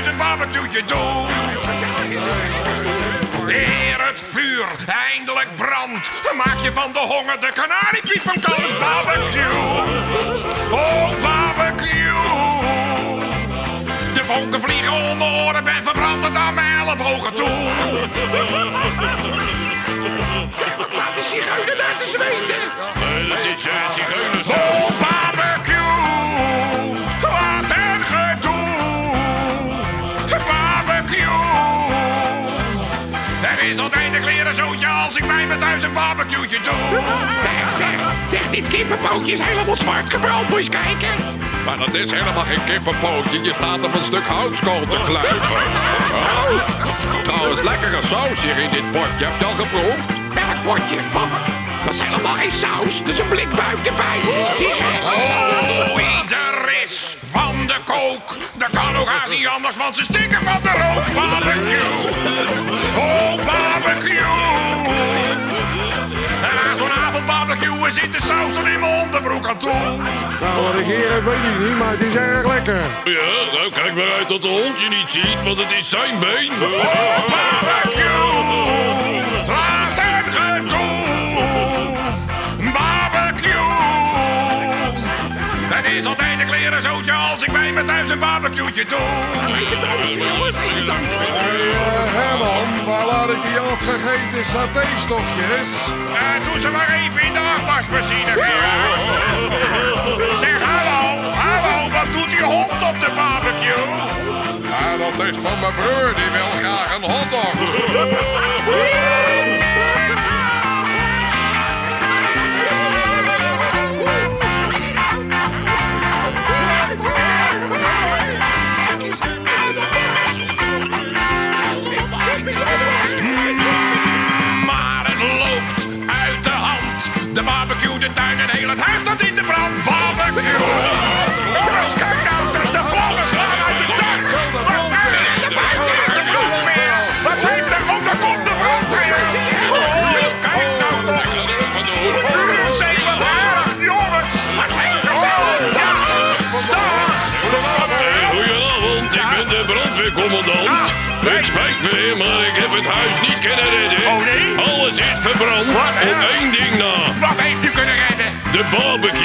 thuis een barbecue'tje doen. Eer het vuur eindelijk brandt, maak je van de honger de kanariepiet van kant. Barbecue, oh barbecue. De vonken vliegen om mijn oren, ben verbrand tot aan mijn ellebogen toe. Thuis een barbecue'tje doe. Nee, zeg, zeg, dit kippenpootje is helemaal zwart gebrand, moet je eens kijken. Maar dat is helemaal geen kippenpootje. Je staat op een stuk houtskool te glijven. Oh. Trouwens, lekkere saus hier in dit potje. Heb je al geproefd? Welk potje? Wat? Dat is helemaal geen saus, dat is een blik buitenbijt. Oh, ieder is van de kook. Dat kan ook haast niet anders, want ze stikken van de rook. Barbecue. Oh, barbecue. Nou, wat ik hier heb, weet ik niet, maar het is erg lekker. Ja, nou kijk maar uit dat de hond je niet ziet, want het is zijn been. altijd een klerenzootje als ik bij me thuis een barbecue'tje doe. Hey, Herman, waar laat ik die afgegeten satéstokjes? Eh, doe ze maar even in de afwasmachine, Gerard. Zeg hallo, hallo, wat doet die hond op de barbecue? Ja, dat is van mijn broer, die wil graag een hotdog. Ben de brandweercommandant. Ik spijt me, maar ik heb het huis niet kunnen redden. Oh, nee? Alles is verbrand. Wat Op één ding na. Wat heeft u kunnen redden? De barbecue.